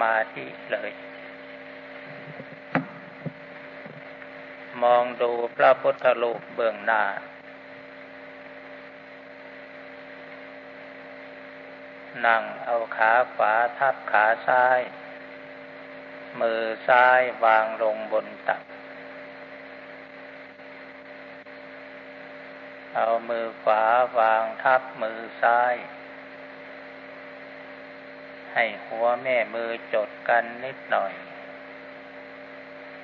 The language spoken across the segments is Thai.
มาธิเลย มองดูพระพุทธรูปเบื้องหน้า นั่งเอาขาขวาทับขาซ้าย มือซ้ายวางลงบนตัก เอามือขวาวางทับมือซ้าย ให้หัวแม่มือจดกันนิดหน่อย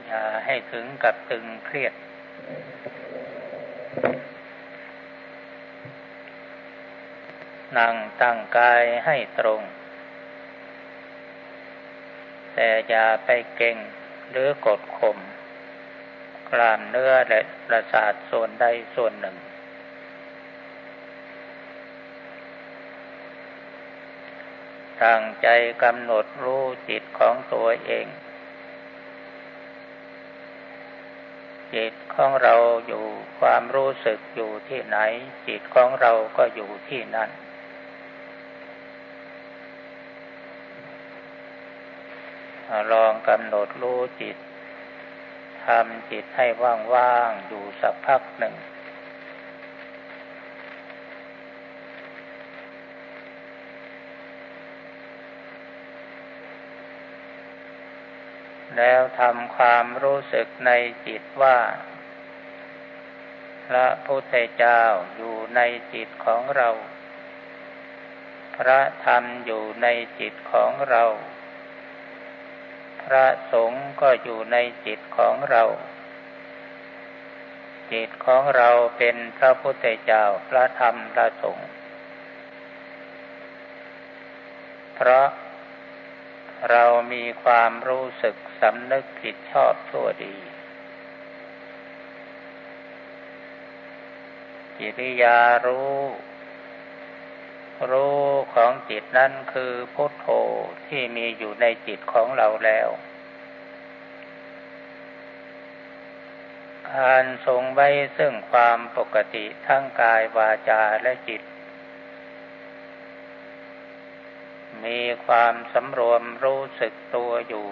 อย่าให้ถึงกับตึงเครียด นั่งตั้งกายให้ตรง แต่อย่าไปเก่งหรือกดข่มกล้ามเนื้อและประสาทส่วนใดส่วนหนึ่ง ตั้งใจกำหนดรู้จิตของตัวเอง จิตของเราอยู่ความรู้สึกอยู่ที่ไหน จิตของเราก็อยู่ที่นั่น ลองกำหนดรู้จิตทำจิตให้ว่างๆอยู่สักพักหนึ่ง แล้วทำความรู้สึกในจิตว่า พระพุทธเจ้าอยู่ในจิตของเรา พระธรรมอยู่ในจิตของเรา พระสงฆ์ก็อยู่ในจิตของเรา จิตของเราเป็นพระพุทธเจ้าพระธรรมพระสงฆ์เพราะ เรามีความรู้สึกสำนึกผิดชอบชั่วดี กิริยารู้ รู้ของจิตนั่นคือพุทโธที่มีอยู่ในจิตของเราแล้ว การทรงไว้ซึ่งความปกติทั้งกายวาจาและจิต มีความสำรวมรู้สึกตัวอยู่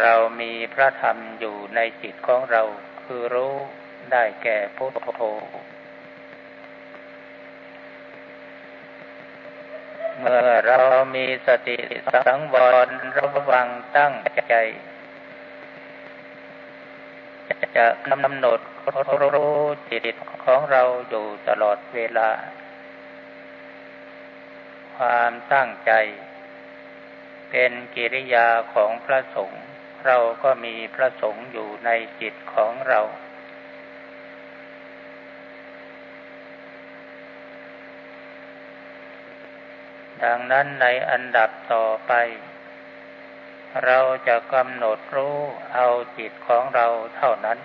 เรามีพระธรรมอยู่ในจิตของเราคือรู้ได้แก่พุทโธเมื่อเรามีสติสังวรระวังตั้งใจ จะกำหนด รู้จิตของเราอยู่ตลอดเวลา ความตั้งใจ เป็นกิริยาของพระสงฆ์เราก็มีพระสงฆ์อยู่ในจิตของเรา ดังนั้นในอันดับต่อไป เราจะกำหนดรู้เอาจิตของเราเท่านั้น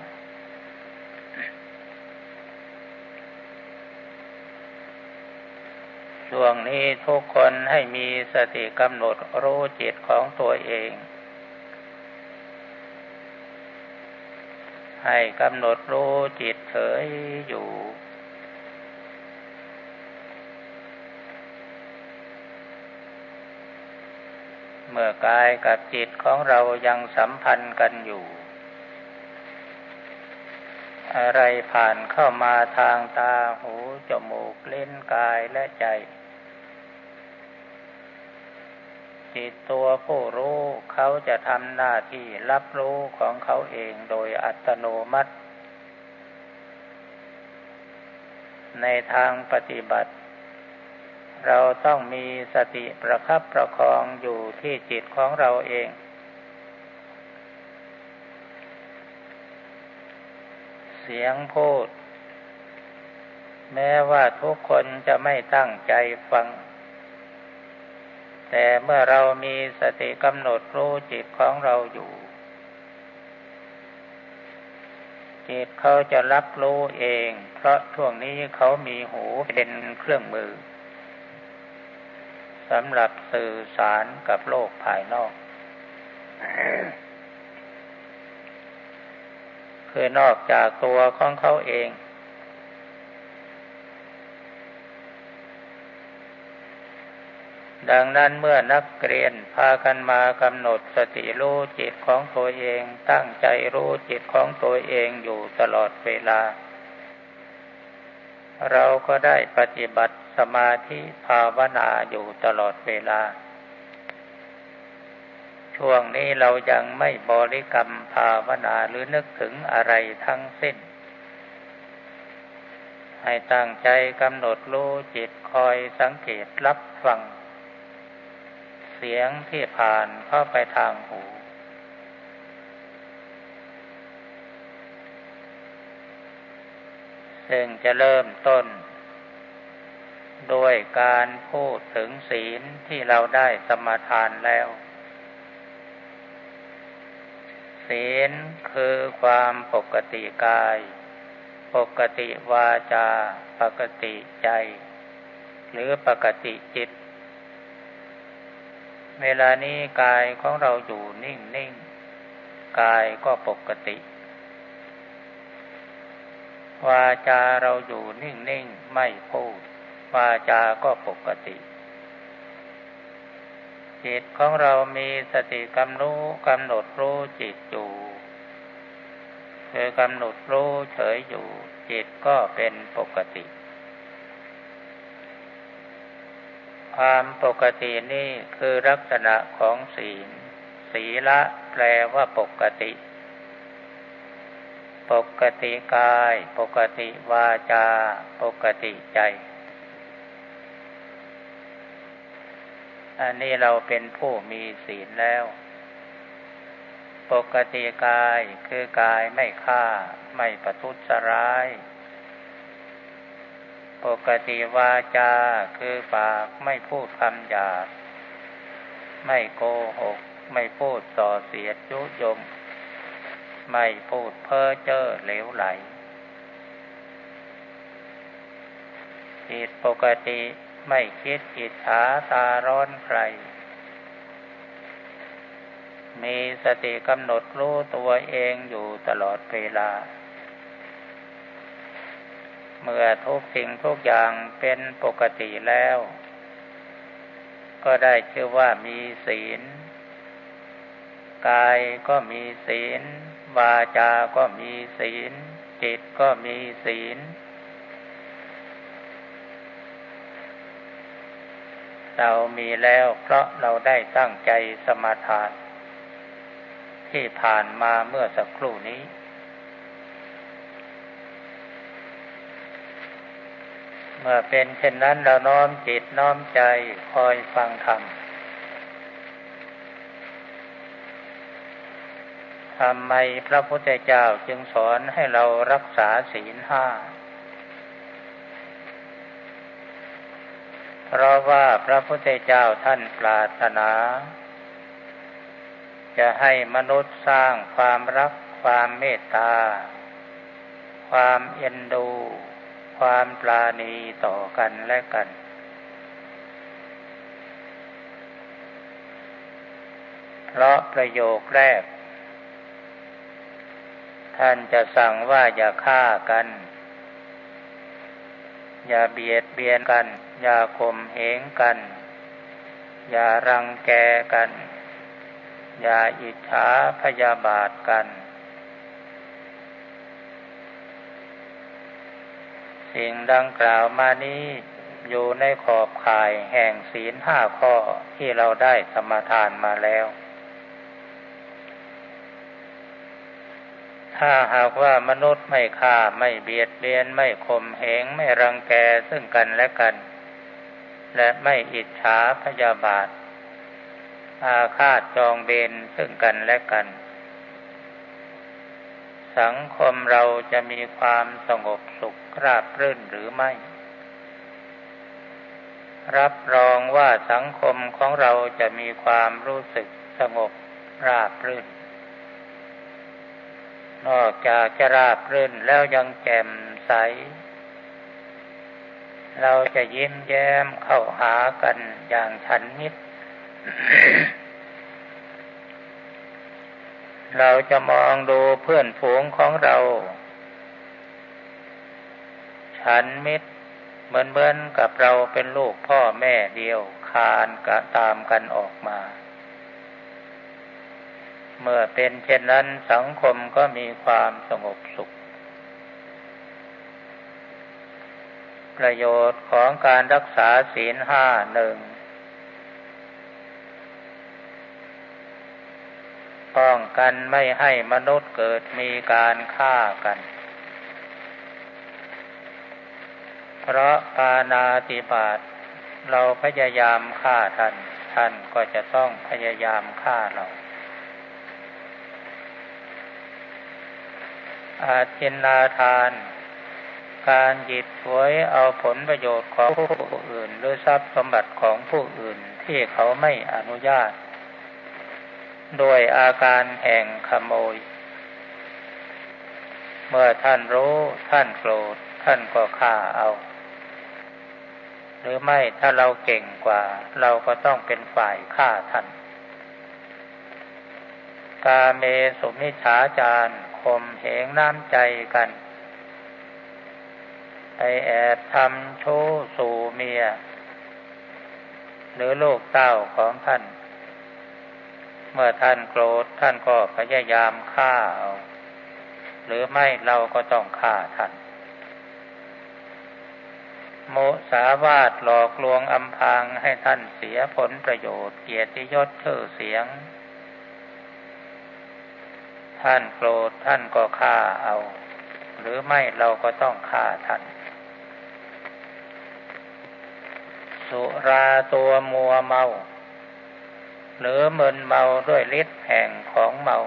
ช่วงนี้ทุกคนให้มีสติกำหนดรู้จิตของตัวเอง ให้กำหนดรู้จิตเฉยอยู่ เมื่อกายกับจิตของเรายังสัมพันธ์กันอยู่อะไรผ่านเข้ามาทางตาหูจมูกเล่นกายและใจ จิตตัวผู้รู้เขาจะทำหน้าที่รับรู้ของเขาเองโดยอัตโนมัติ ในทางปฏิบัติ เราต้องมีสติประคับประคองอยู่ที่จิตของเราเอง เสียงพูด แม้ว่าทุกคนจะไม่ตั้งใจฟัง แต่เมื่อเรามีสติกำหนดรู้จิตของเราอยู่ จิตเขาจะรับรู้เอง เพราะช่วงนี้เขามีหูเป็นเครื่องมือสำหรับสื่อสารกับโลกภายนอก คือนอกจากตัวของเขาเอง ดังนั้นเมื่อนักเรียนพากันมากำหนดสติรู้จิตของตัวเองตั้งใจรู้จิตของตัวเองอยู่ตลอดเวลา เราก็ได้ปฏิบัติสมาธิภาวนาอยู่ตลอดเวลา ช่วงนี้เรายังไม่บริกรรมภาวนาหรือนึกถึงอะไรทั้งสิ้นให้ตั้งใจกำหนดรู้จิตคอยสังเกตรับฟัง เสียงที่ผ่านเข้าไปทางหู ซึ่งจะเริ่มต้นโดยการพูดถึงศีลที่เราได้สมาทานแล้ว ศีลคือความปกติกาย ปกติวาจา ปกติใจ หรือปกติจิต เวลานี้กายของเราอยู่นิ่งนิ่งกายก็ปกติ วาจาเราอยู่นิ่งนิ่งไม่พูด วาจาก็ปกติ จิตของเรามีสติกำรู้กำหนดรู้จิตอยู่คือกำหนดรู้เฉยอยู่ จิตก็เป็นปกติ ความปกตินี่คือลักษณะของศีล ศีละแปลว่าปกติ ปกติกาย ปกติวาจา ปกติใจ อันนี้เราเป็นผู้มีศีลแล้ว ปกติกายคือกายไม่ฆ่า ไม่ประทุษร้าย ปกติวาจาคือปากไม่พูดคำหยาบไม่โกหก ไม่พูดส่อเสียดยุยง ไม่พูดเพ้อเจ้อเหลวไหลจิตปกติไม่คิดอิจฉาตาร้อนใคร มีสติกำหนดรู้ตัวเองอยู่ตลอดเวลา มื่อทุกสิ่งทุกอย่างเป็นปกติแล้ว ก็ได้ชื่อว่ามีศีล กายก็มีศีล วาจา ก็มีศีล จิตก็มีศีล เรามีแล้วเพราะเราได้ตั้งใจสมาทานที่ผ่านมาเมื่อสักครู่นี้ เมื่อเป็นเช่นนั้นเราน้อมจิตน้อมใจคอยฟังธรรมทำไมพระพุทธเจ้าจึงสอนให้เรารักษาศีลห้า เพราะว่าพระพุทธเจ้าท่านปรารถนา จะให้มนุษย์สร้างความรักความเมตตา ความเอ็นดู ความปราณีต่อกันและกัน เพราะประโยคแรก ท่านจะสั่งว่าอย่าฆ่ากัน อย่าเบียดเบียนกัน อย่าข่มเหงกัน อย่ารังแกกัน อย่าอิจฉาพยาบาทกัน สิ่งดังกล่าวมานี้อยู่ในขอบข่ายแห่งศีลห้าข้อที่เราได้สมทานมาแล้ว ถ้าหากว่ามนุษย์ไม่ฆ่าไม่เบียดเบียนไม่ข่มเหงไม่รังแกซึ่งกันและกัน และไม่อิจฉาพยาบาทอาฆาตจองเบนซึ่งกันและกัน สังคมเราจะมีความสงบสุขราบรื่นหรือไม่ รับรองว่าสังคมของเราจะมีความรู้สึกสงบราบรื่น นอกจากจะราบรื่นแล้วยังแจ่มใส เราจะยิ้มแย้มเข้าหากันอย่างฉันมิตร เราจะมองดูเพื่อนฝูงของเรา ฉันมิตรเหมือนเหมือนกับเราเป็นลูกพ่อแม่เดียวคานกะตามกันออกมา เมื่อเป็นเช่นนั้นสังคมก็มีความสงบสุข ประโยชน์ของการรักษาศีลห้าหนึ่ง ป้องกันไม่ให้มนุษย์เกิดมีการฆ่ากัน เพราะปานาติบาตเราพยายามฆ่าท่าน ท่านก็จะต้องพยายามฆ่าเรา อาจินนาทาน การหยิบฉวยเอาผลประโยชน์ของผู้อื่น หรือทรัพย์สมบัติของผู้อื่นที่เขาไม่อนุญาต ด้วยอาการแห่งขโมย เมื่อท่านรู้ท่านโกรธท่านก็ฆ่าเอา หรือไม่ถ้าเราเก่งกว่า เราก็ต้องเป็นฝ่ายฆ่าท่าน กาเมสุมิฉาจารข่มเหงน้ำใจกันไปแอบทำโชสู่เมีย หรือลูกเต้าของท่าน เมื่อท่านโกรธท่านก็พยายามฆ่าเอาหรือไม่เราก็ต้องฆ่าท่าน โมสาวาทหลอกลวงอำพางให้ท่านเสียผลประโยชน์เกียรติยศชื่อเสียง ท่านโกรธท่านก็ฆ่าเอา หรือไม่เราก็ต้องฆ่าท่านสุราตัวมัวเมา หรือมึนเมาด้วยฤทธิ์แห่งของเมา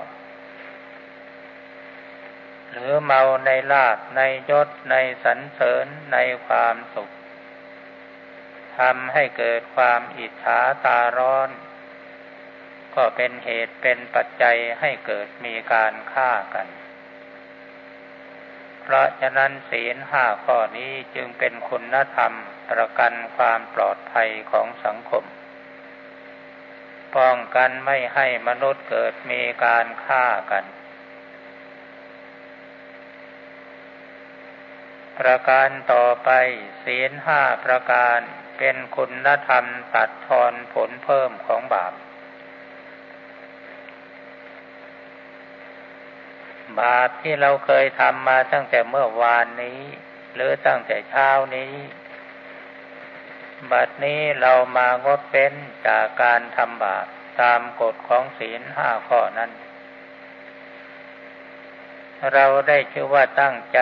หรือเมาในลาบในยศในสรรเสริญในความสุขทำให้เกิดความอิจฉาตาร้อน ก็เป็นเหตุเป็นปัจจัยให้เกิดมีการฆ่ากัน เพราะฉะนั้นศีลห้าข้อนี้จึงเป็นคุณธรรมประกันความปลอดภัยของสังคม ป้องกันไม่ให้มนุษย์เกิดมีการฆ่ากัน ประการต่อไปศีลห้าประการเป็นคุณธรรมตัดทอนผลเพิ่มของบาป บาปที่เราเคยทำมาตั้งแต่เมื่อวานนี้ หรือตั้งแต่เช้านี้ บัดนี้เรามางดเป็นจากการทำบาปตามกฎของศีลห้าข้อนั้น เราได้ชื่อว่าตั้งใจ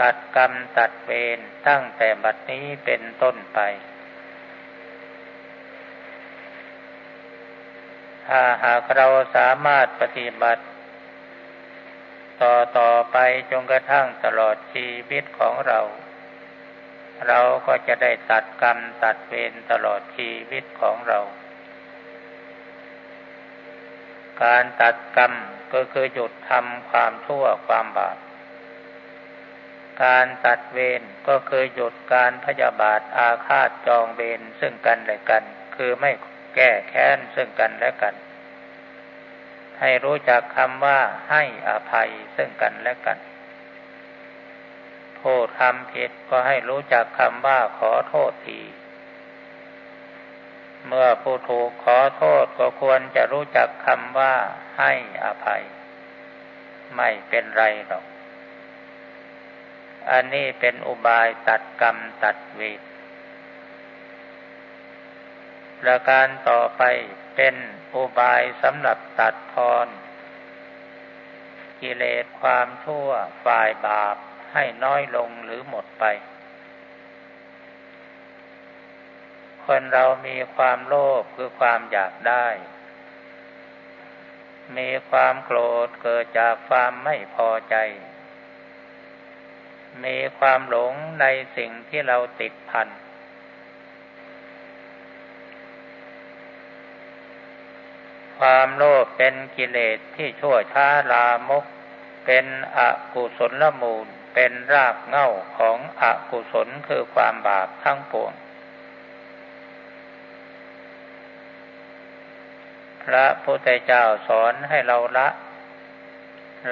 ตัดกรรมตัดเวรตั้งแต่บัดนี้เป็นต้นไป ถ้าหากเราสามารถปฏิบัติ ต่อต่อไปจนกระทั่งตลอดชีวิตของเรา เราก็จะได้ตัดกรรมตัดเวรตลอดชีวิตของเรา การตัดกรรมก็คือหยุดทำความชั่วความบาป การตัดเวรก็คือหยุดการพยาบาทอาฆาตจองเวรซึ่งกันและกัน คือไม่แก้แค้นซึ่งกันและกัน ให้รู้จักคำว่าให้อภัยซึ่งกันและกัน ผู้ทำผิดก็ให้รู้จักคำว่าขอโทษทีเมื่อผู้ถูกขอโทษก็ควรจะรู้จักคำว่าให้อภัย ไม่เป็นไรหรอก อันนี้เป็นอุบายตัดกรรมตัดเวทประการต่อไปเป็นอุบายสำหรับตัดทอน กิเลสความชั่วฝ่ายบาป ให้น้อยลงหรือหมดไป คนเรามีความโลภคือความอยากได้ มีความโกรธเกิดจากความไม่พอใจ มีความหลงในสิ่งที่เราติดพัน ความโลภเป็นกิเลสที่ชั่วช้าลามกเป็นอกุศลมูล เป็นรากเหง้าของอกุศลคือความบาปทั้งปวง พระพุทธเจ้าสอนให้เราละ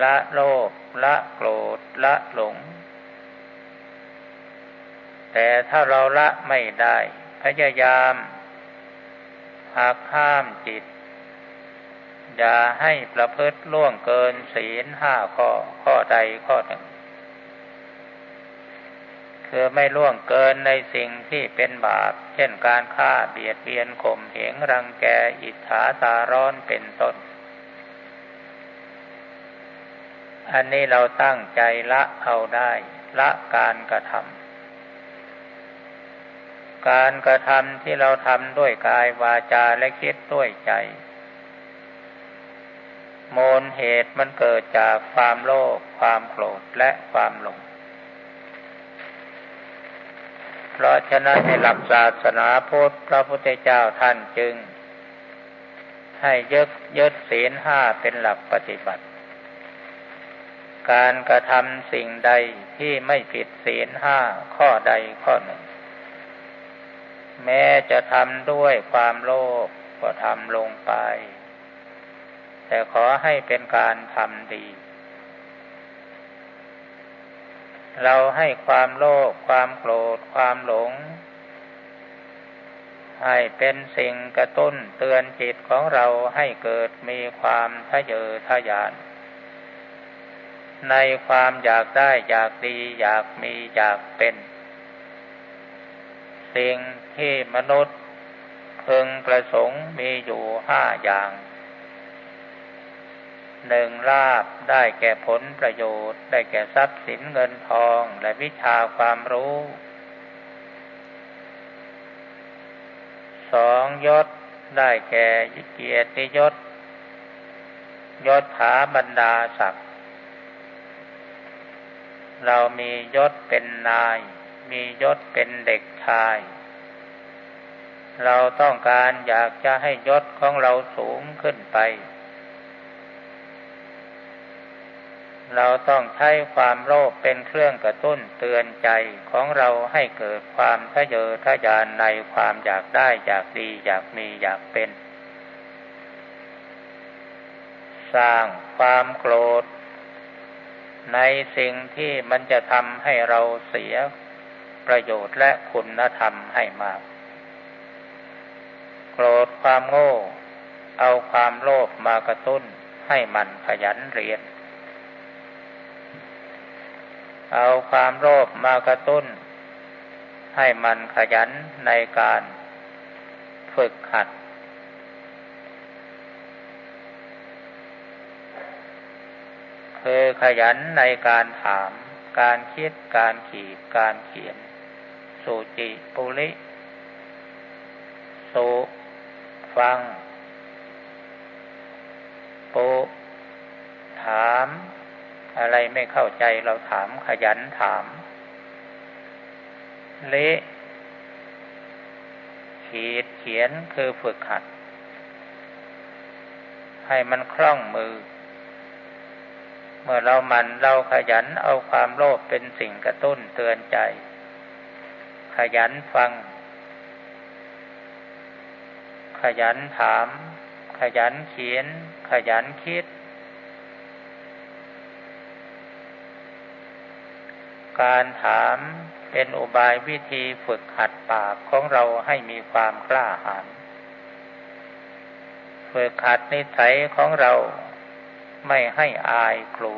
ละโลภละโกรธละหลง แต่ถ้าเราละไม่ได้ พยายามหักห้ามจิต อย่าให้ประพฤติล่วงเกินศีลห้าข้อข้อใดข้อหนึ่ง คือไม่ล่วงเกินในสิ่งที่เป็นบาป เช่นการฆ่าเบียดเบียนข่มเหงรังแกอิจฉาตาร้อนเป็นต้น อันนี้เราตั้งใจละเอาได้ ละการกระทำการกระทำที่เราทำด้วยกายวาจาและคิดด้วยใจมูลเหตุมันเกิดจากความโลภความโกรธและความหลง เพราะฉะนั้นในหลักศาสนาพุทธพระพุทธเจ้าท่านจึง ให้ยึดยึดศีลห้าเป็นหลักปฏิบัติ การกระทำสิ่งใดที่ไม่ผิดศีลห้าข้อใดข้อหนึ่ง แม้จะทำด้วยความโลภก็ทำลงไป แต่ขอให้เป็นการทำดี เราให้ความโลภความโกรธความหลง ให้เป็นสิ่งกระตุ้นเตือนจิตของเราให้เกิดมีความทะเยอทะยาน ในความอยากได้อยากดีอยากมีอยากเป็น สิ่งที่มนุษย์พึงประสงค์มีอยู่ห้าอย่าง หนึ่งลาบได้แก่ผลประโยชน์ ได้แก่ทรัพย์สินเงินทองและวิชาความรู้สองยศได้แก่เกียรติยศยศถาบรรดาศักดิ์เรามียศเป็นนาย มียศเป็นเด็กชาย เราต้องการอยากจะให้ยศของเราสูงขึ้นไป เราต้องใช้ความโลภเป็นเครื่องกระตุ้นเตือนใจของเราให้เกิดความทะเยอทะยานในความอยากได้อยากดีอยากมีอยากเป็น สร้างความโกรธ ในสิ่งที่มันจะทำให้เราเสียประโยชน์และคุณธรรมให้มาก โกรธความโง่ เอาความโลภมากระตุ้นให้มันขยันเรียน เอาความโลภมากระตุ้น ให้มันขยันในการฝึกหัด คือขยันในการถาม การคิด การขีดการเขียนสุจิปุริสุฟังปุถาม อะไรไม่เข้าใจเราถามขยันถาม เละขีดเขียนคือฝึกหัด ให้มันคล่องมือ เมื่อเรามันเราขยันเอาความโลภเป็นสิ่งกระตุ้นเตือนใจ ขยันฟัง ขยันถาม ขยันเขียน ขยันคิด การถามเป็นอุบายวิธีฝึกหัดปากของเราให้มีความกล้าหาญฝึกหัดนิสัยของเราไม่ให้อายครู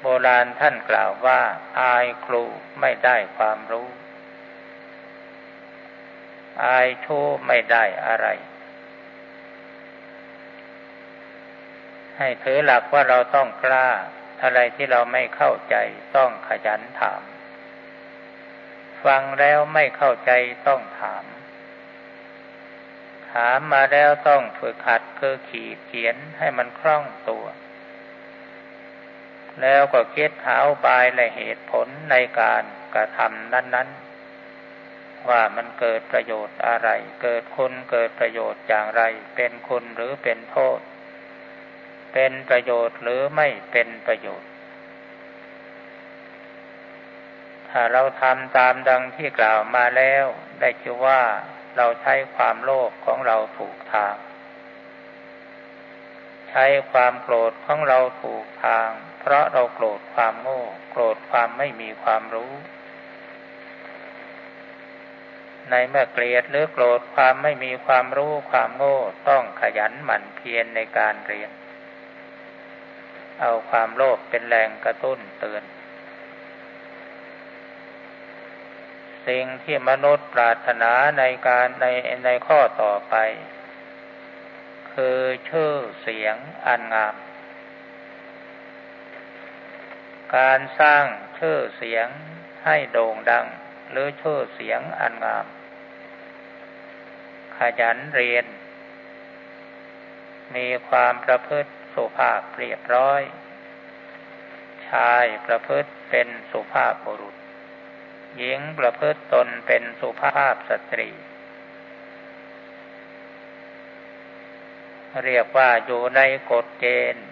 โบราณท่านกล่าวว่า อายครูไม่ได้ความรู้ อายชู้ไม่ได้อะไร ให้ถือหลักว่าเราต้องกล้า อะไรที่เราไม่เข้าใจต้องขยันถาม ฟังแล้วไม่เข้าใจต้องถาม ถามมาแล้วต้องฝึกหัดคือขีดเขียนให้มันคล่องตัว แล้วก็คิดหาบายและเหตุผลในการกระทำนั้น ๆ ว่ามันเกิดประโยชน์อะไร เกิดคุณเกิดประโยชน์อย่างไร เป็นคุณหรือเป็นโทษ เป็นประโยชน์หรือไม่เป็นประโยชน์ ถ้าเราทำตามดังที่กล่าวมาแล้ว ได้ชื่อว่าเราใช้ความโลภของเราถูกทาง ใช้ความโกรธของเราถูกทาง เพราะเราโกรธความโง่ โกรธความไม่มีความรู้ในเมื่อเกลียดหรือโกรธความไม่มีความรู้ความโง่ต้องขยันหมั่นเพียรในการเรียน เอาความโลภเป็นแรงกระตุ้นเตือน สิ่งที่มนุษย์ปรารถนาในการในในข้อต่อไป คือชื่อเสียงอันงาม การสร้างชื่อเสียงให้โด่งดัง หรือชื่อเสียงอันงาม ขยันเรียน มีความประพฤติ สุภาพเรียบร้อย ชายประพฤติเป็นสุภาพบุรุษ หญิงประพฤติตนเป็นสุภาพสตรี เรียกว่าอยู่ในกฎเกณฑ์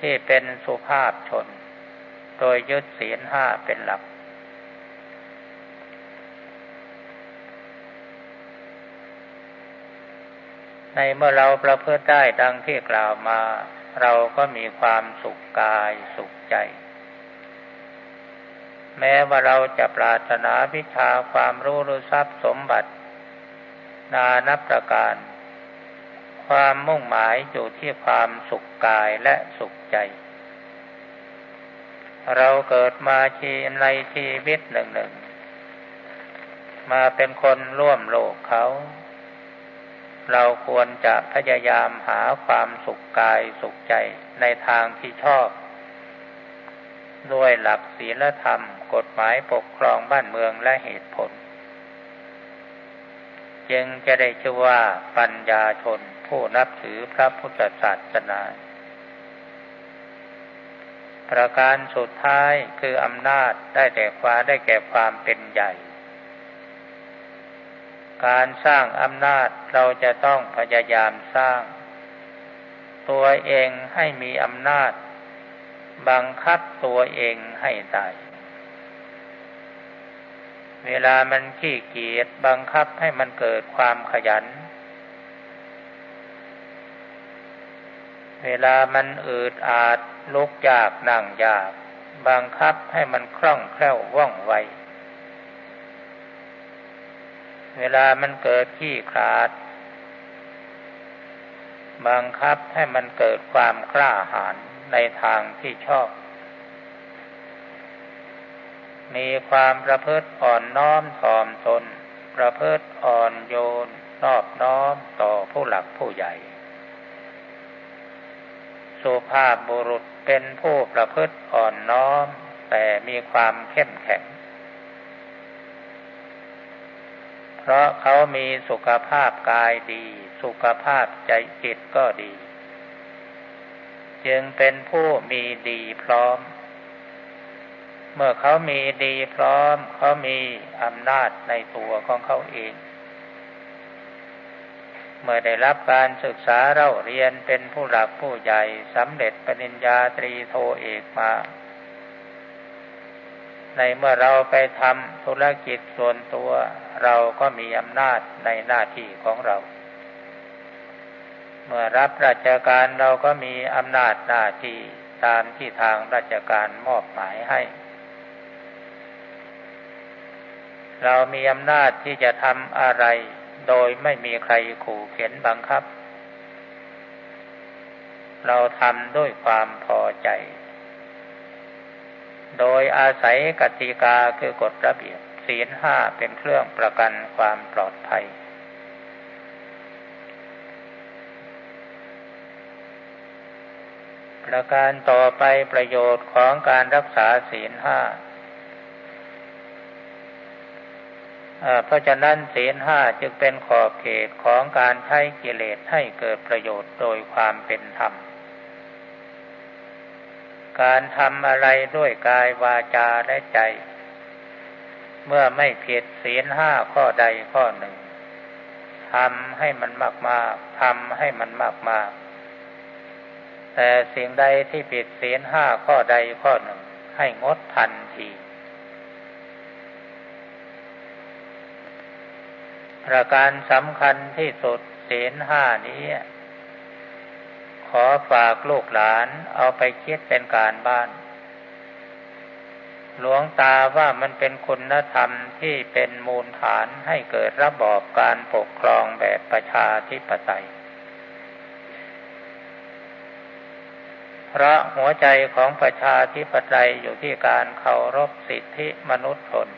ที่เป็นสุภาพชน โดยยึดศีลห้าเป็นหลัก ในเมื่อเราประพฤติได้ดังที่กล่าวมา เราก็มีความสุขกายสุขใจ แม้ว่าเราจะปรารถนาวิชาความรู้หรือทรัพย์สมบัติ นานับประการ ความมุ่งหมายอยู่ที่ความสุขกายและสุขใจ เราเกิดมาชีในชีวิตหนึ่งหนึ่งมาเป็นคนร่วมโลกเขา เราควรจะพยายามหาความสุขกายสุขใจในทางที่ชอบ ด้วยหลักศีลธรรม กฎหมายปกครองบ้านเมืองและเหตุผล จึงจะได้ชื่อว่าปัญญาชนผู้นับถือพระพุทธศาสนา ประการสุดท้ายคืออำนาจได้แต่ความได้แก่ความเป็นใหญ่ การสร้างอำนาจเราจะต้องพยายามสร้าง ตัวเองให้มีอำนาจ บังคับตัวเองให้ได้เวลามันขี้เกียจบังคับให้มันเกิดความขยัน เวลามันอืดอาดลุกยากนั่งยาก บังคับให้มันคล่องแคล่วว่องไว เวลามันเกิดขี้ขาด บังคับให้มันเกิดความกล้าหาญในทางที่ชอบ มีความประพฤติอ่อนน้อมถ่อมตน ประพฤติอ่อนโยน นอบน้อมต่อผู้หลักผู้ใหญ่ สุภาพบุรุษเป็นผู้ประพฤติอ่อนน้อม แต่มีความเข้มแข็ง เพราะเขามีสุขภาพกายดี สุขภาพใจจิตก็ดี จึงเป็นผู้มีดีพร้อม เมื่อเขามีดีพร้อม เขามีอำนาจในตัวของเขาเอง เมื่อได้รับการศึกษาเราเรียนเป็นผู้หลักผู้ใหญ่สำเร็จปริญญาตรีโทเอกมา ในเมื่อเราไปทำธุรกิจส่วนตัว เราก็มีอำนาจในหน้าที่ของเรา เมื่อรับราชการเราก็มีอำนาจหน้าที่ตามที่ทางราชการมอบหมายให้ เรามีอำนาจที่จะทำอะไร โดยไม่มีใครขู่เข็นบังคับ เราทำด้วยความพอใจ โดยอาศัยกติกาคือกฎระเบียบศีลห้าเป็นเครื่องประกันความปลอดภัย ประการต่อไปประโยชน์ของการรักษาศีลห้าเพราะฉะนั้นศีลห้าจึงเป็นขอบเขตของการใช้กิเลสให้เกิดประโยชน์โดยความเป็นธรรม การทำอะไรด้วยกายวาจาและใจ เมื่อไม่ผิดศีลห้าข้อใดข้อหนึ่งทำให้มันมากมากทำให้มันมากมากแต่สิ่งใดที่ผิดศีลห้าข้อใดข้อหนึ่ง ให้งดทันทีประการสำคัญที่สุดศีลห้านี้ อฝากลูกหลานเอาไปคิดเป็นการบ้าน หลวงตาว่ามันเป็นคุณธรรมที่เป็นมูลฐานให้เกิดระบอบการปกครองแบบประชาธิปไตยเพราะหัวใจของประชาธิปไตยอยู่ที่การเคารพสิทธิมนุษยชน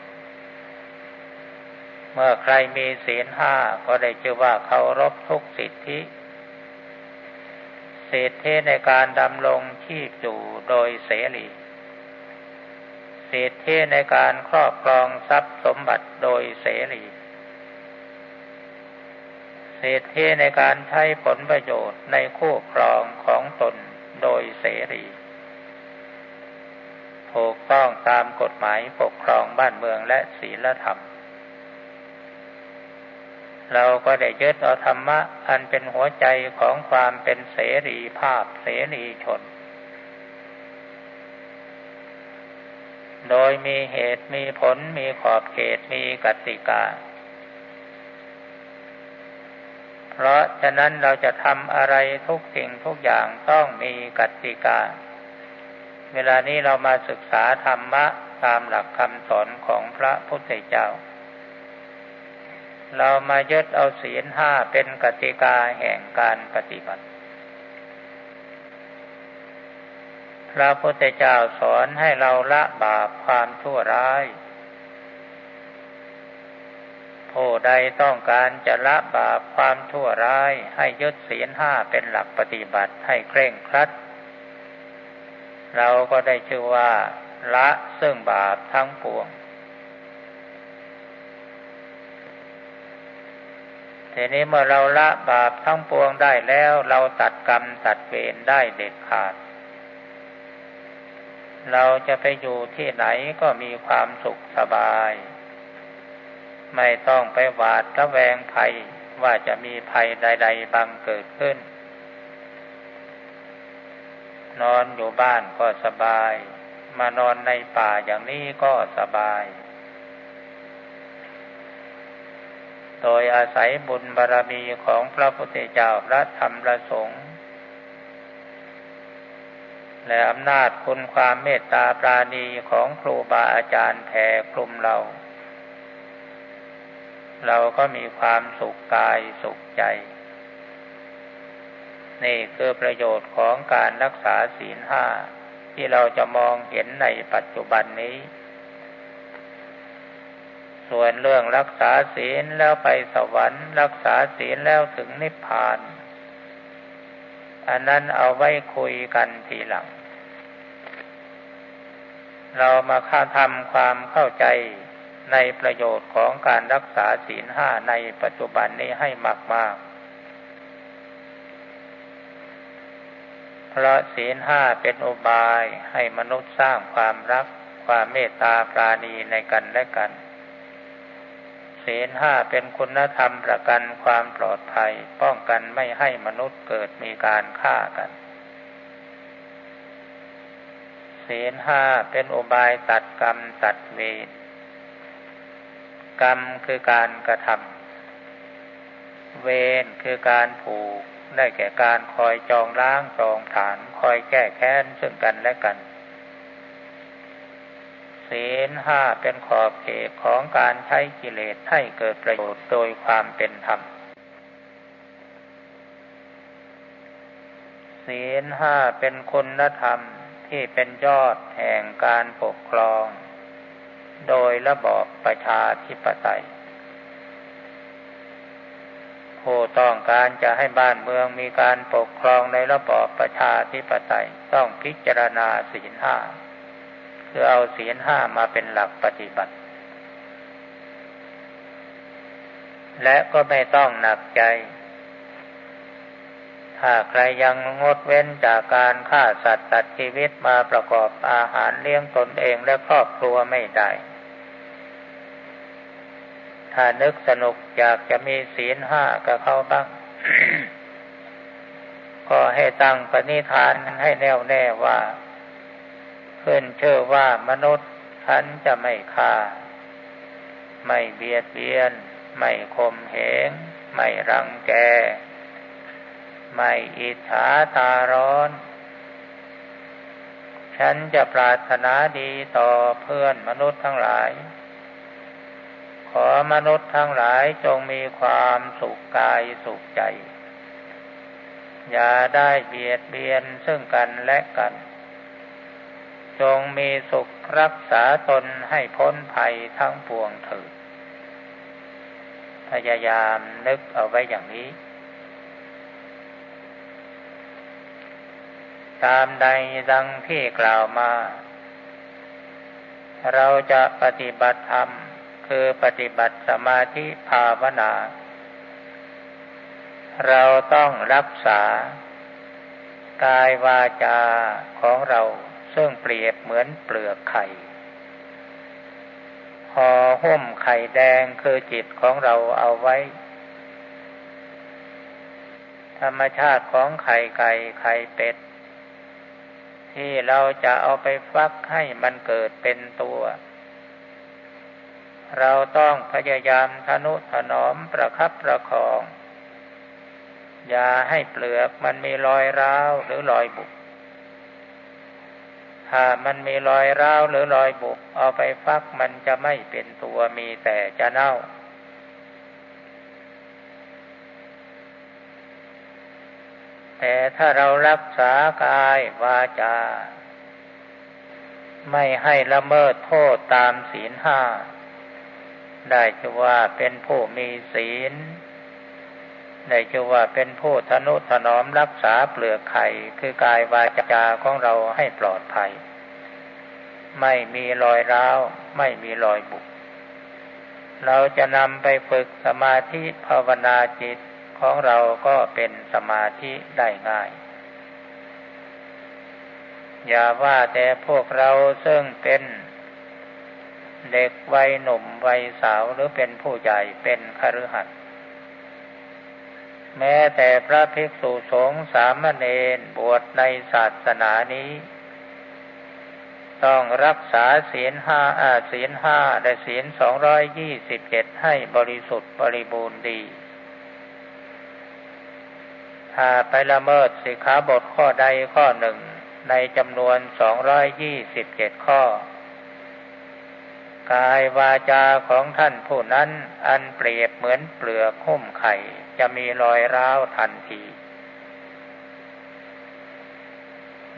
เมื่อใครมีศีลห้าก็ได้ชื่อว่าเคารพทุกสิทธิ สิทธิในการดำรงชีพอยู่โดยเสรีสิทธิในการครอบครองทรัพย์สมบัติโดยเสรีสิทธิในการใช้ผลประโยชน์ในคู่ครองของตนโดยเสรี ถูกต้องตามกฎหมายปกครองบ้านเมืองและศีลธรรม เราก็ได้ยึดเอาธรรมะ อันเป็นหัวใจของความเป็นเสรีภาพเสรีชน โดยมีเหตุมีผลมีขอบเขตมีกติกา เพราะฉะนั้นเราจะทำอะไรทุกสิ่งทุกอย่างต้องมีกติกา เวลานี้เรามาศึกษาธรรมะตามหลักคำสอนของพระพุทธเจ้า เรามายึดเอาศีลห้าเป็นกติกาแห่งการปฏิบัติ พระพุทธเจ้าสอนให้เราละบาปความชั่วร้าย ผู้ใดต้องการจะละบาปความชั่วร้าย ให้ยึดศีลห้าเป็นหลักปฏิบัติให้เคร่งครัด เราก็ได้ชื่อว่า ละซึ่งบาปทั้งปวง ทีนี้เมื่อเราละบาปทั้งปวงได้แล้ว เราตัดกรรมตัดเวรได้เด็ดขาด เราจะไปอยู่ที่ไหนก็มีความสุขสบาย ไม่ต้องไปหวาดระแวงภัยว่าจะมีภัยใด ๆบังเกิดขึ้น นอนอยู่บ้านก็สบาย มานอนในป่าอย่างนี้ก็สบาย โดยอาศัยบุญบารรมีของพระพุทธเจ้าพระธรรมพระสงฆ์และอำนาจคุณความเมตตาปราณีของครูบาอาจารย์แผ่คลุมเรา เราก็มีความสุขกายสุขใจ นี่คือประโยชน์ของการรักษาศีลห้าที่เราจะมองเห็นในปัจจุบันนี้ ส่วนเรื่องรักษาศีลแล้วไปสวรรค์ รักษาศีลแล้วถึงนิพพาน อันนั้นเอาไว้คุยกันทีหลัง เรามาค่าทำความเข้าใจในประโยชน์ของการรักษาศีลห้าในปัจจุบันนี้ให้มากมากเพราะศีลห้าเป็นอุบายให้มนุษย์สร้างความรัก ความเมตตาปราณีในกันและกัน ศีลห้าเป็นคุณธรรมประกันความปลอดภัย ป้องกันไม่ให้มนุษย์เกิดมีการฆ่ากัน ศีลห้าเป็นอุบายตัดกรรมตัดเวรกรรมคือการกระทำเวรคือการผูกได้แก่การคอยจองล้างจองผาน คอยแก้แค้นซึ่งกันและกัน ศีลห้าเป็นขอบเขตของการใช้กิเลสให้เกิดประโยชน์โดยความเป็นธรรม ศีลห้าเป็นคุณธรรมที่เป็นยอดแห่งการปกครอง โดยระบอบประชาธิปไตยผู้ต้องการจะให้บ้านเมืองมีการปกครองในระบอบประชาธิปไตยต้องพิจารณาศีลห้า คือเอาศีลห้ามาเป็นหลักปฏิบัติ และก็ไม่ต้องหนักใจ ถ้าใครยังงดเว้นจากการฆ่าสัตว์ตัดชีวิตมาประกอบอาหารเลี้ยงตนเองและครอบครัวไม่ได้ ถ้านึกสนุกอยากจะมีศีลห้ากับเขาบ้างก็ให้ตั้งปณิธานให้แน่วแน่ว่า ขึ้นเชื่อว่ามนุษย์ฉันจะไม่ฆ่า ไม่เบียดเบียน ไม่ข่มเหง ไม่รังแก ไม่อิจฉาตาร้อนฉฉันจะปรารถนาดีต่อเพื่อนมนุษย์ทั้งหลาย ขอมนุษย์ทั้งหลายจงมีความสุขกายสุขใจ อย่าได้เบียดเบียนซึ่งกันและกัน จงมีสุขรักษาตนให้พ้นภัยทั้งปวงเถิด พยายามนึกเอาไว้อย่างนี้ ตามใดดังที่กล่าวมา เราจะปฏิบัติธรรมคือปฏิบัติสมาธิภาวนา เราต้องรักษากายวาจาของเรา ซึ่งเปรียบเหมือนเปลือกไข่ห่อหุ้มไข่แดงคือจิตของเราเอาไว้ ธรรมชาติของไข่ไก่ไข่เป็ด ที่เราจะเอาไปฟักให้มันเกิดเป็นตัว เราต้องพยายามทนุถนอมประคับประคอง อย่าให้เปลือกมันมีรอยร้าวหรือรอยบุบ ถ้ามันมีรอยร้าวหรือรอยบุบเอาไปฟักมันจะไม่เป็นตัวมีแต่จะเน่า แต่ถ้าเรารักษากายวาจา ไม่ให้ละเมิดโทษตามศีลห้า ได้จะว่าเป็นผู้มีศีล ได้ชื่อว่าเป็นผู้ทนุถนอมรักษาเปลือกไข่คือกายวาจาของเราให้ปลอดภัย ไม่มีรอยร้าว ไม่มีรอยบุกเราจะนำไปฝึกสมาธิภาวนาจิตของเราก็เป็นสมาธิได้ง่าย อย่าว่าแต่พวกเราซึ่งเป็นเด็กวัยหนุ่มวัยสาวหรือเป็นผู้ใหญ่เป็นคฤหัสถ แม้แต่พระภิกษุสงฆ์สามเณรบวชในศาสนานี้ ต้องรักษาศีลห้าอาศีลห้าและศีลสองร้อยยี่สิบเจ็ดให้บริสุทธิ์บริบูรณ์ดี ถ้าไปละเมิดสิกขาบทข้อใดข้อหนึ่งในจำนวนสองร้อยยี่สิบเจ็ดข้อ กายวาจาของท่านผู้นั้น อันเปรียบเหมือนเปลือกหุ้มไข่ จะมีรอยร้าวทันที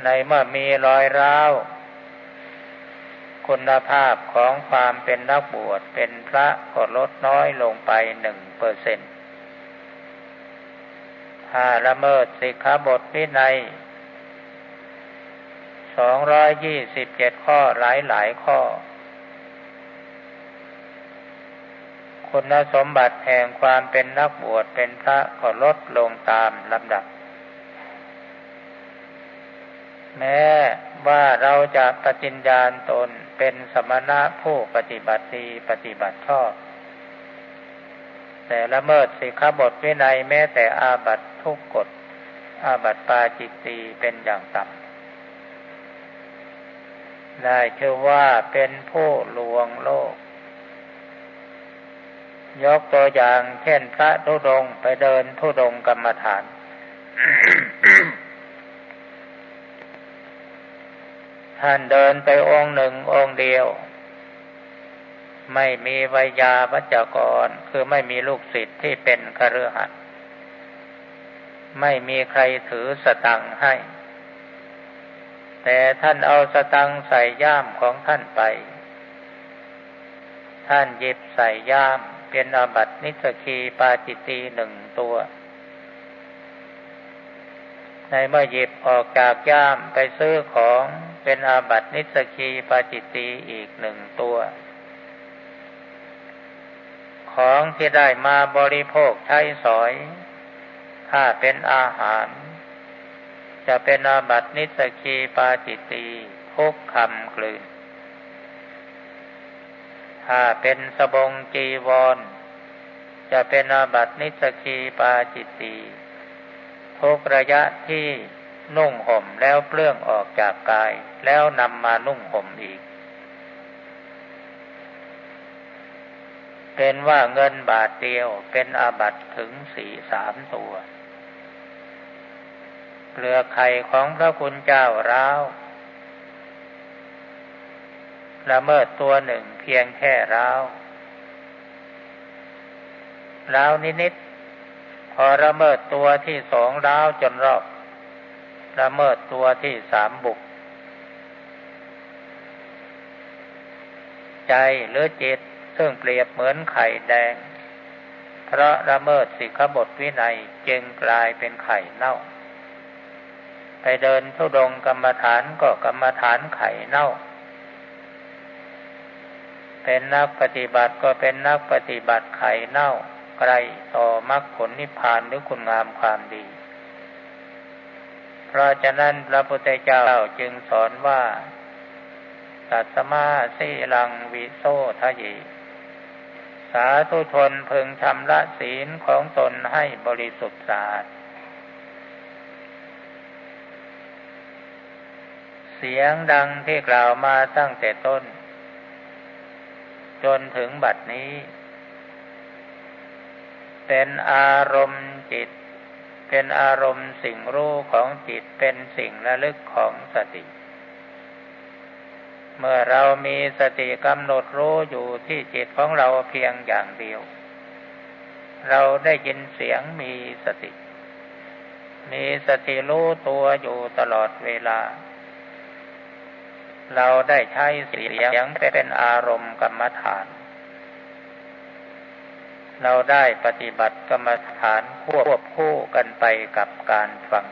ในเมื่อมีรอยร้าวคุณภาพของความเป็นนักบวชเป็นพระก็ลดน้อยลงไปหนึ่งเปอร์เซ็นต์ถ้าละเมิดสิกขาบทวินัยสองร้อยยี่สิบเจ็ดข้อหลายหลายข้อ คุณสมบัติแห่งความเป็นนักบวชเป็นพระก็ลดลงตามลำดับ แม้ว่าเราจะปฏิญญาณตนเป็นสมณะผู้ปฏิบัติดีปฏิบัติชอบ แต่ละเมิดสิกขาบทวินัยแม้แต่อาบัตทุกกฎ อาบัตปาจิตตีเป็นอย่างต่ำได้ชื่อว่าเป็นผู้ลวงโลก ยกตัวอย่างเช่นพระทุดงไปเดินทุดงกรรมฐาน ท่านเดินไปองค์หนึ่งองค์เดียว ไม่มีวิยาวัจกร คือไม่มีลูกศิษย์ที่เป็นคฤหัสถ์ไม่มีใครถือสตังให้ แต่ท่านเอาสตังใส่ย่ามของท่านไป ท่านหยิบใส่ย่าม เป็นอาบัตินิสกีปาจิตีหนึ่งตัว ในเมื่อหยิบออกจากย่ามไปซื้อของเป็นอาบัตินิสกีปาจิตีอีกหนึ่งตัว ของที่ได้มาบริโภคใช้สอย ถ้าเป็นอาหาร จะเป็นอาบัตินิสกีปาจิตีทุกคำกลืน ถ้าเป็นสบงจีวร จะเป็นอาบัตินิสกีปาจิตตีทุกระยะที่นุ่งห่มแล้วเปลื้องออกจากกาย แล้วนำมานุ่งห่มอีก เป็นว่าเงินบาทเดียวเป็นอาบัตถึงสี่สามตัวเปลือกไข่ของพระคุณเจ้าร้าว ละเมิดตัวหนึ่งเพียงแค่ร้าวร้าวนิดๆพอละเมิดตัวที่สองร้าวจนรอบละเมิดตัวที่สามบุก ใจหรือจิตซึ่งเปรียบเหมือนไข่แดง เพราะละเมิดสิกขบทวินัยจึงกลายเป็นไข่เน่า ไปเดินทุดงกรรมฐานก็กรรมฐานไข่เน่า เป็นนักปฏิบัติก็เป็นนักปฏิบัติไข่เน่าไกลต่อมรรคผลนิพพานหรือคุณงามความดี เพราะฉะนั้นพระพุทธเจ้าจึงสอนว่าตัสมาสีลังวิโสทะเยสาธุชนพึงชำระศีลของตนให้บริสุทธิ์สะอาด เสียงดังที่กล่าวมาตั้งแต่ต้น จนถึงบัดนี้ เป็นอารมณ์จิต เป็นอารมณ์สิ่งรู้ของจิตเป็นสิ่งระลึกของสติ เมื่อเรามีสติกำหนดรู้อยู่ที่จิตของเราเพียงอย่างเดียว เราได้ยินเสียงมีสติ มีสติรู้ตัวอยู่ตลอดเวลา เราได้ใช้เสียงเป็นอารมณ์กรรมฐาน เราได้ปฏิบัติกรรมฐานควบคู่กันไปกับการฟัง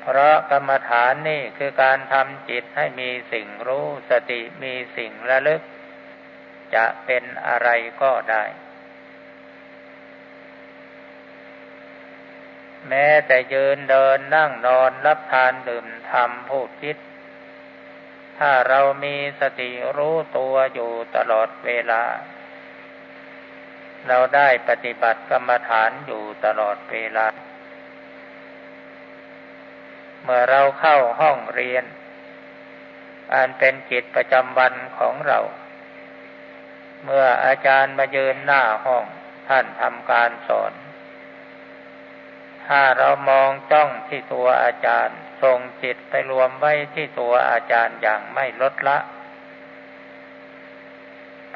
เพราะกรรมฐานนี่คือการทำจิตให้มีสิ่งรู้สติมีสิ่งระลึก จะเป็นอะไรก็ได้ แม้แต่ยืนเดินนั่งนอนรับทานดื่มทำพูดคิด ถ้าเรามีสติรู้ตัวอยู่ตลอดเวลา เราได้ปฏิบัติกรรมฐานอยู่ตลอดเวลา เมื่อเราเข้าห้องเรียน อันเป็นกิจประจำวันของเรา เมื่ออาจารย์มายืนหน้าห้องท่านทำการสอน ถ้าเรามองจ้องที่ตัวอาจารย์ส่งจิตไปรวมไว้ที่ตัวอาจารย์อย่างไม่ลดละ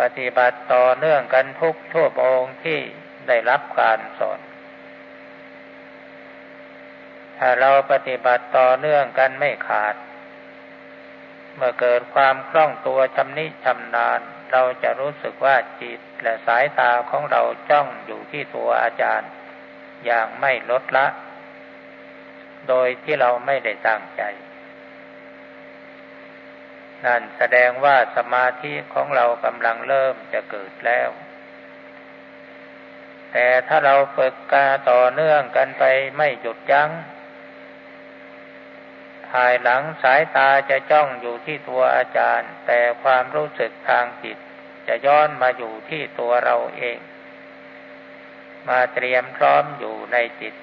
ปฏิบัติต่อเนื่องกันทุกชั่วโมงที่ได้รับการสอนถ้าเราปฏิบัติต่อเนื่องกันไม่ขาด เมื่อเกิดความคล่องตัวชำนิชำนาญ เราจะรู้สึกว่าจิตและสายตาของเราจ้องอยู่ที่ตัวอาจารย์ อย่างไม่ลดละ โดยที่เราไม่ได้ตั้งใจ นั่นแสดงว่าสมาธิของเรากำลังเริ่มจะเกิดแล้ว แต่ถ้าเราฝึกกาต่อเนื่องกันไปไม่หยุดยัง้งภายหลังสายตาจะจ้องอยู่ที่ตัวอาจารย์ แต่ความรู้สึกทางจิตจะย้อนมาอยู่ที่ตัวเราเอง มาเตรียมพร้อมอยู่ในจิต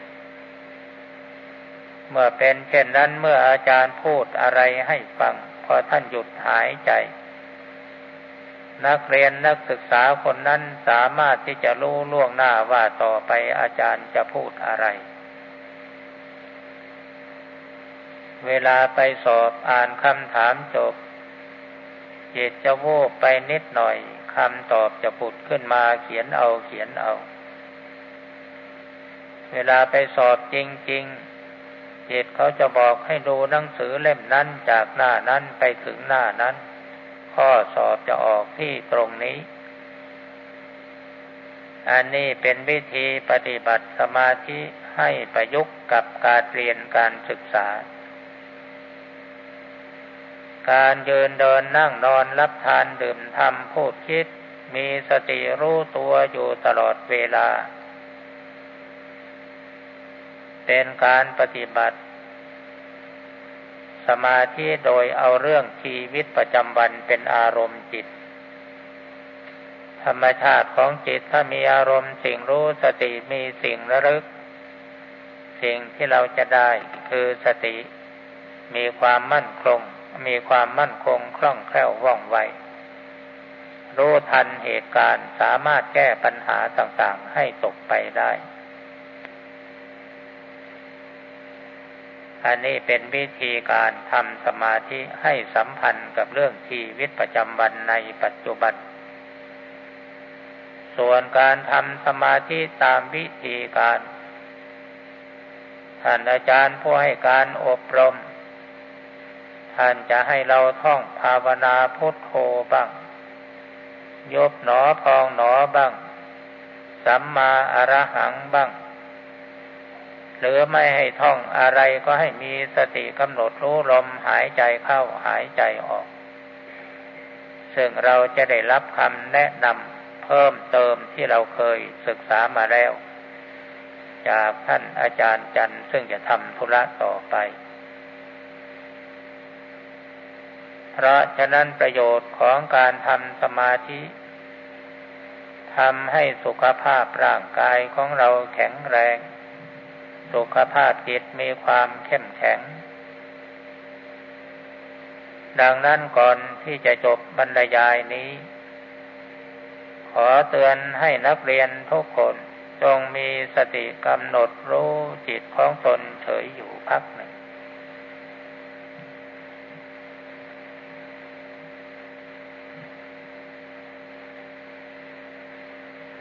เมื่อเป็นเช่นนั้นเมื่ออาจารย์พูดอะไรให้ฟัง พอท่านหยุดหายใจ นักเรียนนักศึกษาคนนั้นสามารถที่จะรู้ล่วงหน้าว่าต่อไปอาจารย์จะพูดอะไร เวลาไปสอบอ่านคำถามจบจิตจะโวูบไปนิดหน่อยคำตอบจะผุดขึ้นมาเขียนเอาเขียนเอา เวลาไปสอบจริง ๆ จิตเขาจะบอกให้ดูหนังสือเล่มนั้นจากหน้านั้นไปถึงหน้านั้น ข้อสอบจะออกที่ตรงนี้ อันนี้เป็นวิธีปฏิบัติสมาธิให้ประยุกต์กับการเรียนการศึกษา การยืนเดินนั่งนอนรับทานดื่มทำพูดคิด มีสติรู้ตัวอยู่ตลอดเวลา เป็นการปฏิบัติ สมาธิโดยเอาเรื่องชีวิตประจำวันเป็นอารมณ์จิต ธรรมชาติของจิตถ้ามีอารมณ์สิ่งรู้สติมีสิ่งระลึก สิ่งที่เราจะได้คือสติ มีความมั่นคง มีความมั่นคงคล่องแคล่วว่องไวรู้ทันเหตุการณ์สามารถแก้ปัญหาต่างๆให้ตกไปได้ อันนี้เป็นวิธีการทำสมาธิให้สัมพันธ์กับเรื่องชีวิตประจำวันในปัจจุบัน ส่วนการทำสมาธิตามวิธีการ ท่านอาจารย์ผู้ให้การอบรม ท่านจะให้เราท่องภาวนาพุทโธบ้าง ยบหนอพองหนอบ้าง สัมมาอรหังบ้าง หรือไม่ให้ท่องอะไรก็ให้มีสติกำหนดรู้ลมหายใจเข้าหายใจออก ซึ่งเราจะได้รับคำแนะนำเพิ่มเติมที่เราเคยศึกษามาแล้ว จากท่านอาจารย์จันทร์ซึ่งจะทำธุระต่อไป เพราะฉะนั้นประโยชน์ของการทำสมาธิทำให้สุขภาพร่างกายของเราแข็งแรง สุขภาพจิตมีความเข้มแข็ง ดังนั้นก่อนที่จะจบบรรยายนี้ ขอเตือนให้นักเรียนทุกคนจงมีสติกำหนดรู้จิตของตนเฉยอยู่พักหนึ่ง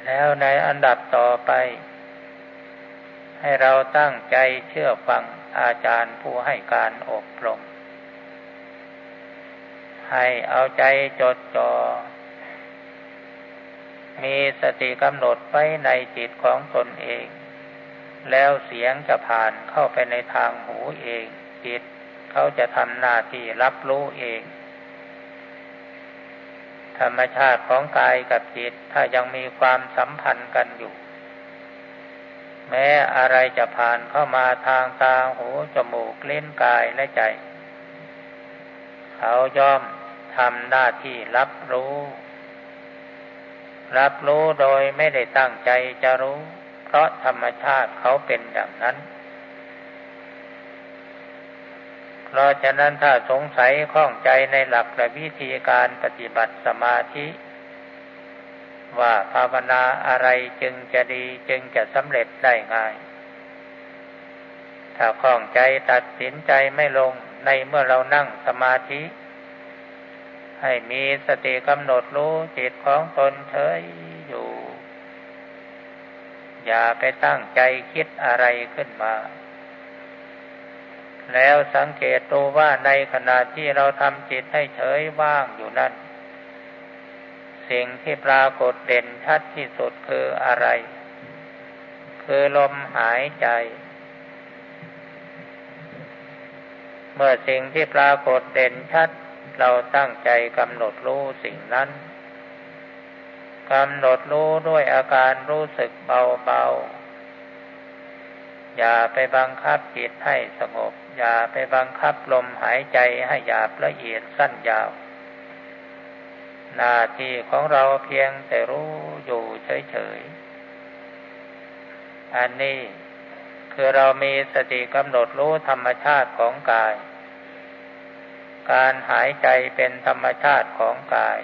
แล้วในอันดับต่อไป ให้เราตั้งใจเชื่อฟังอาจารย์ผู้ให้การอบรม ให้เอาใจจดจอ่อ มีสติกำหนดไว้ในจิตของตนเอง แล้วเสียงจะผ่านเข้าไปในทางหูเอง จิตเขาจะทำหน้าที่รับรู้เอง ธรรมชาติของกายกับจิตถ้ายังมีความสัมพันธ์กันอยู่ แม้อะไรจะผ่านเข้ามาทางตาหูจมูกเล่นกายและใจ เขาย่อมทำหน้าที่รับรู้ รับรู้โดยไม่ได้ตั้งใจจะรู้ เพราะธรรมชาติเขาเป็นอย่างนั้น เพราะฉะนั้นถ้าสงสัยข้องใจในหลักและวิธีการปฏิบัติสมาธิ ว่าภาวนาอะไรจึงจะดีจึงจะสำเร็จได้ง่าย ถ้าคล่องใจตัดสินใจไม่ลงในเมื่อเรานั่งสมาธิ ให้มีสติกำหนดรู้จิตของตนเฉยอยู่ อย่าไปตั้งใจคิดอะไรขึ้นมา แล้วสังเกตดูว่าในขณะที่เราทำจิตให้เฉยว่างอยู่นั่น สิ่งที่ปรากฏเด่นชัดที่สุดคืออะไร คือลมหายใจ เมื่อสิ่งที่ปรากฏเด่นชัด เราตั้งใจกำหนดรู้สิ่งนั้นกำหนดรู้ด้วยอาการรู้สึกเบาๆ อย่าไปบังคับจิตให้สงบ อย่าไปบังคับลมหายใจให้หยาบละเอียดสั้นยาว หน้าที่ของเราเพียงแต่รู้อยู่เฉยๆ อันนี้คือเรามีสติกำหนดรู้ธรรมชาติของกาย การหายใจเป็นธรรมชาติของกาย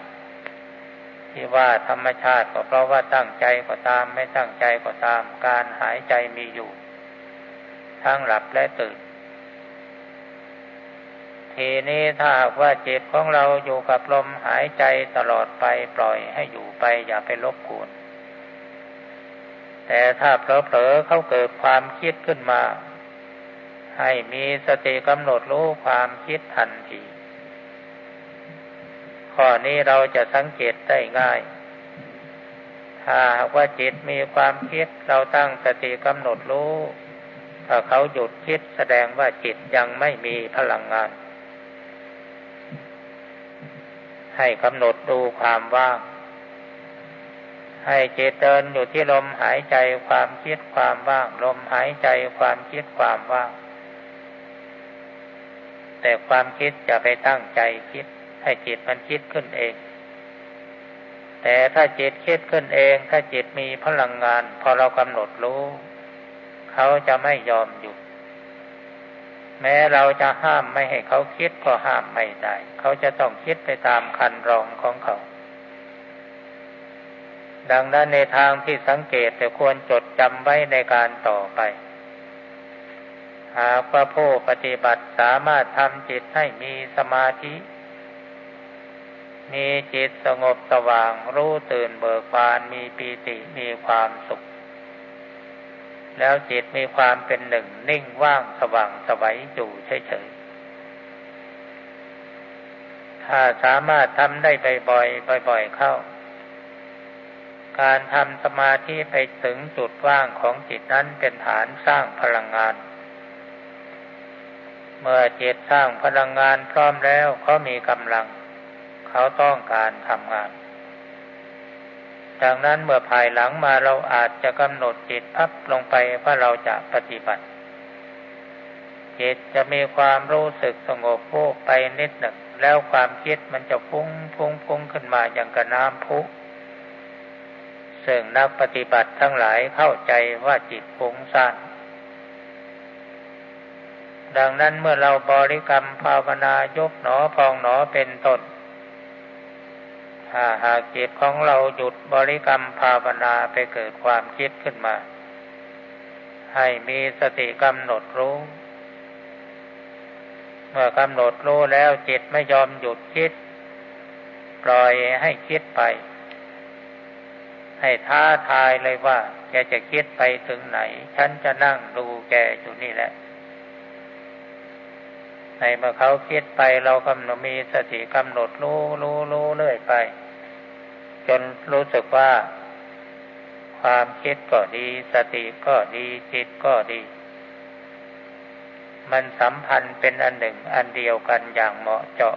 ที่ว่าธรรมชาติก็เพราะว่าตั้งใจก็ตามไม่ตั้งใจก็ตาม การหายใจมีอยู่ ทั้งหลับและตื่น ทีนี้ถ้าว่าจิตของเราอยู่กับลมหายใจตลอดไปปล่อยให้อยู่ไปอย่าไปลบกวนแต่ถ้าเผลอๆเขาเกิดความคิดขึ้นมา ให้มีสติกำหนดรู้ความคิดทันที ข้อนี้เราจะสังเกตได้ง่าย ถ้าว่าจิตมีความคิดเราตั้งสติกำหนดรู้ ถ้าเขาหยุดคิดแสดงว่าจิตยังไม่มีพลังงาน ให้กำหนดดูความว่าง ให้เจตเดินอยู่ที่ลมหายใจความคิดความว่าง ลมหายใจความคิดความว่าง แต่ความคิดจะไปตั้งใจคิด ให้จิตมันคิดขึ้นเอง แต่ถ้าจิตคิดขึ้นเอง ถ้าจิตมีพลังงาน พอเรากำหนดรู้ เขาจะไม่ยอมหยุด แม้เราจะห้ามไม่ให้เขาคิดก็ห้ามไม่ได้ เขาจะต้องคิดไปตามคันรองของเขา ดังนั้นในทางที่สังเกตแต่ควรจดจำไว้ในการต่อไป หากว่าผู้ปฏิบัติสามารถทำจิตให้มีสมาธิ มีจิตสงบสว่างรู้ตื่นเบิกบานมีปีติมีความสุข แล้วจิตมีความเป็นหนึ่งนิ่งว่างสว่างสวัยอยู่เฉยๆ ถ้าสามารถทำได้บ่อยๆ บ่อย ๆ เข้า การทำสมาธิไปถึงจุดว่างของจิตนั้นเป็นฐานสร้างพลังงาน เมื่อจิตสร้างพลังงานพร้อมแล้วเขามีกำลัง เขาต้องการทำงาน ดังนั้นเมื่อภายหลังมาเราอาจจะกำหนดจิตพับลงไปว่าเราจะปฏิบัติ จิตจะมีความรู้สึกสงบโูไปนิดหนึ่งแล้วความคิดมันจะพุ่งพุ่งพุ่งขึ้นมาอย่างกระน้ำพุซึ่งนักปฏิบัติทั้งหลายเข้าใจว่าจิตฟุ้งซ่านดังนั้นเมื่อเราบริกรรมภาวนายกหนอพองหนอเป็นต้น ถ้าหากจิตของเราหยุดบริกรรมภาวนาไปเกิดความคิดขึ้นมา ให้มีสติกำหนดรู้ เมื่อกำหนดรู้แล้วจิตไม่ยอมหยุดคิด ปล่อยให้คิดไป ให้ท้าทายเลยว่าแกจะคิดไปถึงไหน ฉันจะนั่งดูแกอยู่นี่แหละ ในเมื่อเขาคิดไปเรากำหนดมีสติกำหนดรู้รู้รู้เรื่อยไป จนรู้สึกว่า ความคิดก็ดี สติก็ดีจิตก็ดี มันสัมพันธ์เป็นอันหนึ่งอันเดียวกันอย่างเหมาะเจาะ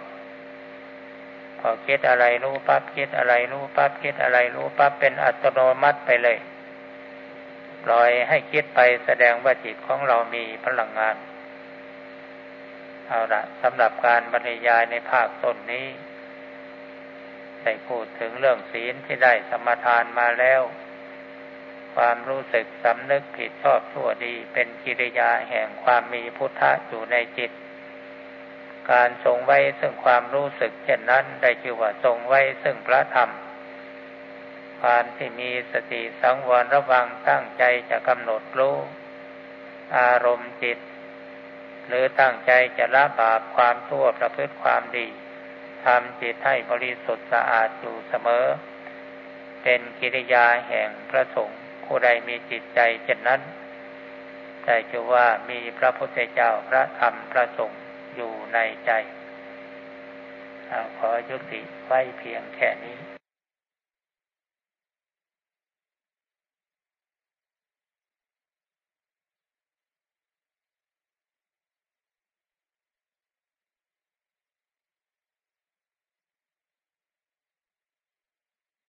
พอคิดอะไรรู้ปั๊บคิดอะไรรู้ปั๊บคิดอะไรรู้ปั๊บเป็นอัตโนมัติไปเลย ปล่อยให้คิดไปแสดงว่าจิตของเรามีพลังงาน เอาละสำหรับการบรรยายในภาคต้นนี้ได้พูดถึงเรื่องศีลที่ได้สมทานมาแล้ว ความรู้สึกสำนึกผิดชอบชั่วดีเป็นกิริยาแห่งความมีพุทธะอยู่ในจิต การทรงไว้ซึ่งความรู้สึกเช่นนั้นได้ชื่อว่าทรงไว้ซึ่งพระธรรมความที่มีสติสังวรระวังตั้งใจจะกำหนดรู้ อารมณ์จิต หรือตั้งใจจะละบาปความชั่วประพฤติความดีทำจิตให้บริสุทธิ์สะอาดอยู่เสมอ เป็นกิริยาแห่งพระสงฆ์ผู้ใดมีจิตใจเช่นนั้นได้ชื่อว่ามีพระพุทธเจ้าพระธรรมพระสงฆ์อยู่ในใจขอยุติไว้เพียงแค่นี้